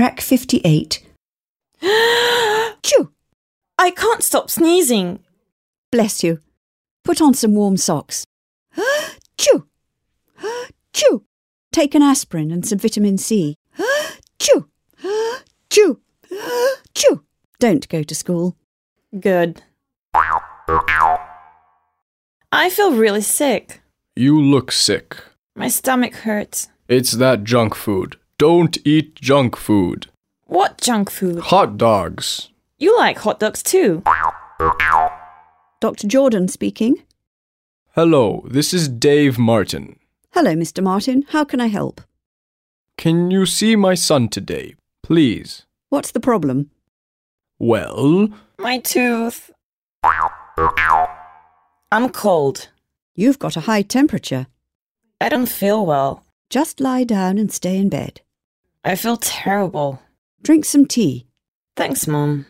Track 58. Chew! I can't stop sneezing. Bless you. Put on some warm socks. Chew! Chew! Take an aspirin and some vitamin C. Chew! Chew! Chew! Don't go to school. Good. I feel really sick. You look sick. My stomach hurts. It's that junk food. Don't eat junk food. What junk food? Hot dogs. You like hot dogs too. Dr. Jordan speaking. Hello, this is Dave Martin. Hello, Mr. Martin. How can I help? Can you see my son today, please? What's the problem? Well, My tooth. I'm cold. You've got a high temperature. I don't feel well. Just lie down and stay in bed. I feel terrible. Drink some tea. Thanks, Mom.